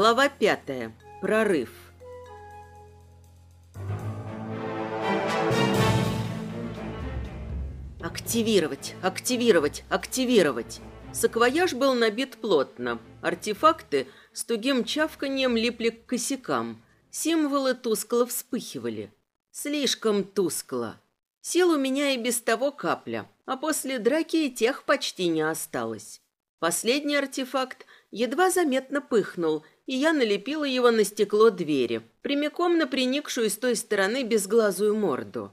Глава 5. Прорыв. Активировать, активировать, активировать. Саквояж был набит плотно. Артефакты с тугим чавканием липли к косякам. Символы тускло вспыхивали. Слишком тускло. Сил у меня и без того капля, а после драки и тех почти не осталось. Последний артефакт едва заметно пыхнул и я налепила его на стекло двери, прямиком на приникшую с той стороны безглазую морду.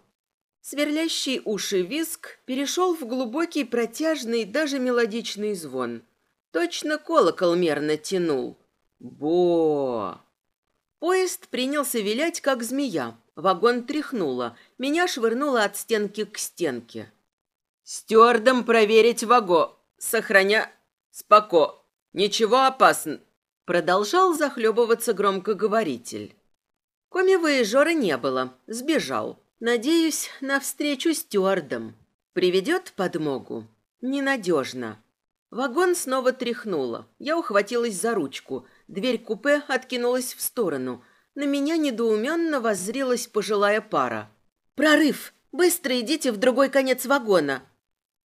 Сверлящий уши виск перешел в глубокий протяжный, даже мелодичный звон. Точно колокол мерно тянул. Бо! Поезд принялся вилять, как змея. Вагон тряхнуло, меня швырнуло от стенки к стенке. «Стюардом проверить ваго, сохраня... споко. Ничего опасно. Продолжал захлебываться громкоговоритель. Комивоежора не было, сбежал. Надеюсь, на встречу с стюардом. Приведет подмогу. Ненадежно. Вагон снова тряхнуло. Я ухватилась за ручку. Дверь купе откинулась в сторону. На меня недоуменно воззрелась пожилая пара. «Прорыв! Быстро идите в другой конец вагона!»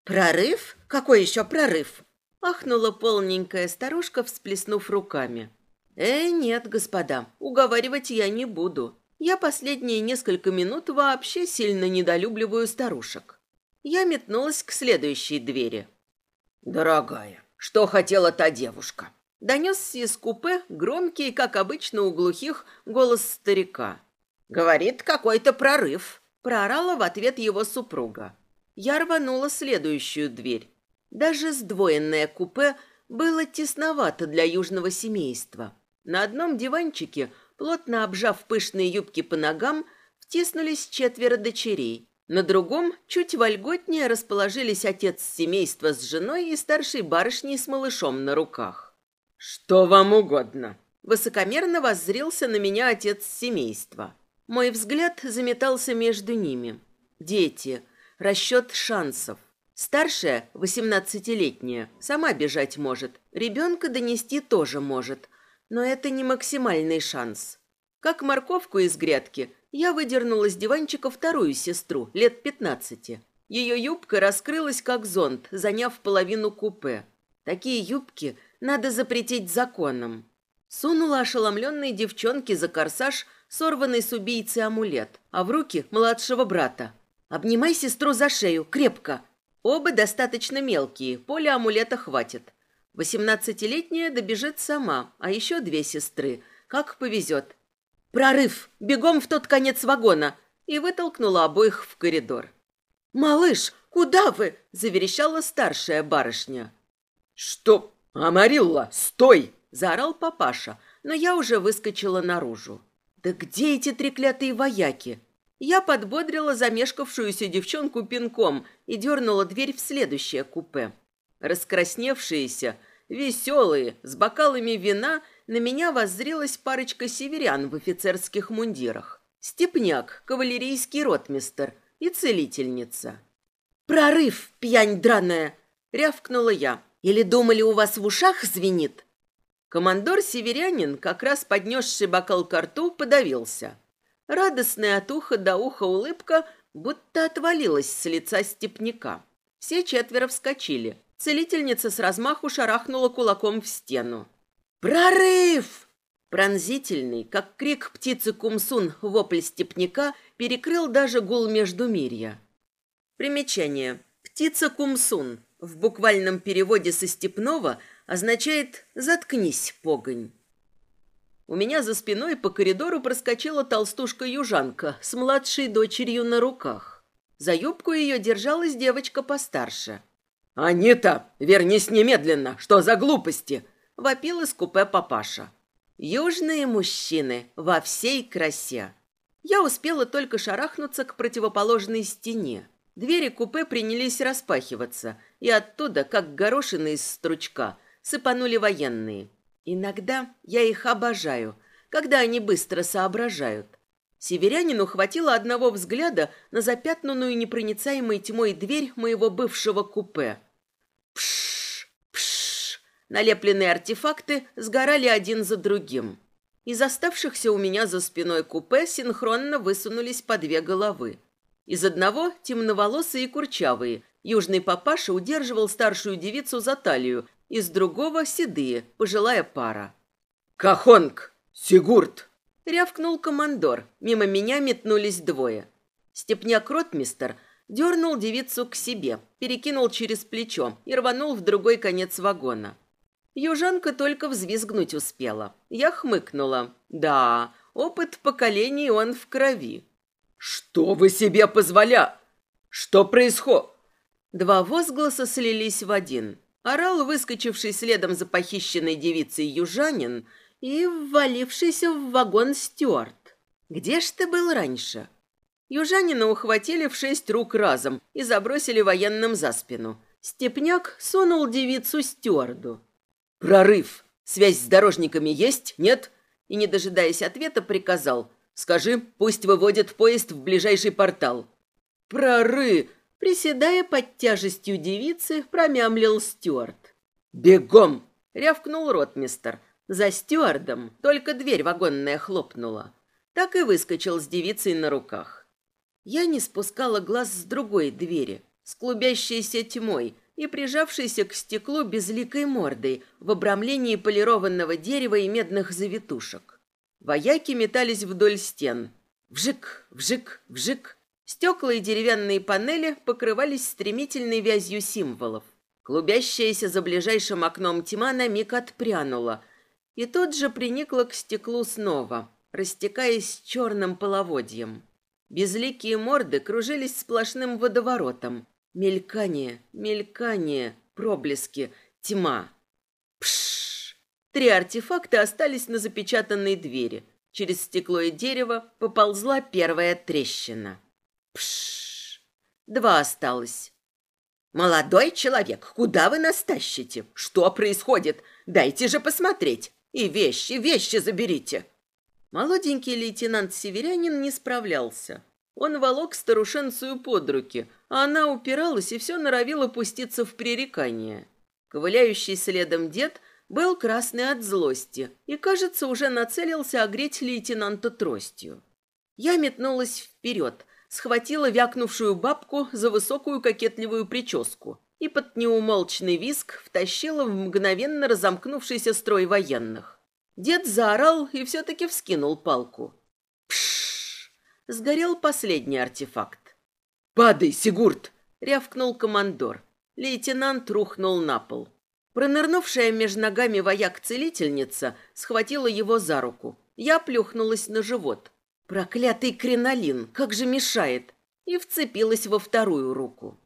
«Прорыв? Какой еще прорыв?» Ахнула полненькая старушка, всплеснув руками. «Э, нет, господа, уговаривать я не буду. Я последние несколько минут вообще сильно недолюбливаю старушек». Я метнулась к следующей двери. «Дорогая, что хотела та девушка?» Донесся из купе громкий, как обычно у глухих, голос старика. «Говорит, какой-то прорыв», – проорала в ответ его супруга. Я рванула следующую дверь. Даже сдвоенное купе было тесновато для южного семейства. На одном диванчике, плотно обжав пышные юбки по ногам, втиснулись четверо дочерей. На другом, чуть вольготнее, расположились отец семейства с женой и старшей барышней с малышом на руках. «Что вам угодно?» Высокомерно воззрился на меня отец семейства. Мой взгляд заметался между ними. Дети, расчет шансов – Старшая, восемнадцатилетняя, сама бежать может. Ребенка донести тоже может. Но это не максимальный шанс. Как морковку из грядки, я выдернула с диванчика вторую сестру, лет 15. Ее юбка раскрылась как зонт, заняв половину купе. Такие юбки надо запретить законом. Сунула ошеломленной девчонке за корсаж сорванный с убийцы амулет, а в руки младшего брата. «Обнимай сестру за шею, крепко!» Оба достаточно мелкие, поля амулета хватит. Восемнадцатилетняя добежит сама, а еще две сестры. Как повезет. «Прорыв! Бегом в тот конец вагона!» И вытолкнула обоих в коридор. «Малыш, куда вы?» – заверещала старшая барышня. «Что? Амарилла, стой!» – заорал папаша, но я уже выскочила наружу. «Да где эти треклятые вояки?» Я подбодрила замешкавшуюся девчонку пинком и дернула дверь в следующее купе. Раскрасневшиеся, веселые, с бокалами вина, на меня воззрелась парочка северян в офицерских мундирах. Степняк, кавалерийский ротмистер и целительница. «Прорыв, пьянь драная!» — рявкнула я. «Или думали, у вас в ушах звенит?» Командор северянин, как раз поднесший бокал к рту, подавился — Радостная от уха до уха улыбка будто отвалилась с лица степняка. Все четверо вскочили. Целительница с размаху шарахнула кулаком в стену. «Прорыв!» Пронзительный, как крик птицы Кумсун, вопль степняка перекрыл даже гул междумирья. Примечание. Птица Кумсун в буквальном переводе со степного означает «заткнись, погонь». У меня за спиной по коридору проскочила толстушка-южанка с младшей дочерью на руках. За юбку ее держалась девочка постарше. «Анита, вернись немедленно! Что за глупости?» – вопил из купе папаша. «Южные мужчины во всей красе!» Я успела только шарахнуться к противоположной стене. Двери купе принялись распахиваться, и оттуда, как горошины из стручка, сыпанули военные – Иногда я их обожаю, когда они быстро соображают. Северянину хватило одного взгляда на запятнанную непроницаемой тьмой дверь моего бывшего купе. Пш, пш. Налепленные артефакты сгорали один за другим. Из оставшихся у меня за спиной купе синхронно высунулись по две головы. Из одного темноволосые и курчавые. Южный папаша удерживал старшую девицу за талию, из другого седые, пожилая пара. «Кахонг! Сигурд!» — рявкнул командор. Мимо меня метнулись двое. Степняк Ротмистер дернул девицу к себе, перекинул через плечо и рванул в другой конец вагона. Южанка только взвизгнуть успела. Я хмыкнула. «Да, опыт поколений он в крови». «Что вы себе позволя? Что происходит?» Два возгласа слились в один. Орал, выскочивший следом за похищенной девицей южанин и ввалившийся в вагон Стюарт. «Где ж ты был раньше?» Южанина ухватили в шесть рук разом и забросили военным за спину. Степняк сунул девицу стюарду. «Прорыв! Связь с дорожниками есть? Нет?» И, не дожидаясь ответа, приказал. «Скажи, пусть выводят поезд в ближайший портал». «Проры!» Приседая под тяжестью девицы, промямлил Стюарт. «Бегом!» — рявкнул ротмистер. За стюардом только дверь вагонная хлопнула. Так и выскочил с девицей на руках. Я не спускала глаз с другой двери, с клубящейся тьмой и прижавшейся к стеклу безликой мордой в обрамлении полированного дерева и медных завитушек. Вояки метались вдоль стен. Вжик, вжик, вжик — Стекла и деревянные панели покрывались стремительной вязью символов. Клубящаяся за ближайшим окном тьма на миг отпрянула и тут же приникла к стеклу снова, растекаясь черным половодьем. Безликие морды кружились сплошным водоворотом. Мелькание, мелькание, проблески, тьма. Пшш! Три артефакта остались на запечатанной двери. Через стекло и дерево поползла первая трещина. Пш! Два осталось. «Молодой человек, куда вы нас тащите? Что происходит? Дайте же посмотреть! И вещи, вещи заберите!» Молоденький лейтенант-северянин не справлялся. Он волок старушенцию под руки, а она упиралась и все норовила пуститься в пререкание. Ковыляющий следом дед был красный от злости и, кажется, уже нацелился огреть лейтенанта тростью. Я метнулась вперед – схватила вякнувшую бабку за высокую кокетливую прическу и под неумолчный виск втащила в мгновенно разомкнувшийся строй военных. Дед заорал и все-таки вскинул палку. Пшш! Сгорел последний артефакт. «Падай, Сигурд!» — рявкнул командор. Лейтенант рухнул на пол. Пронырнувшая между ногами вояк-целительница схватила его за руку. Я плюхнулась на живот. Проклятый кринолин, как же мешает! И вцепилась во вторую руку.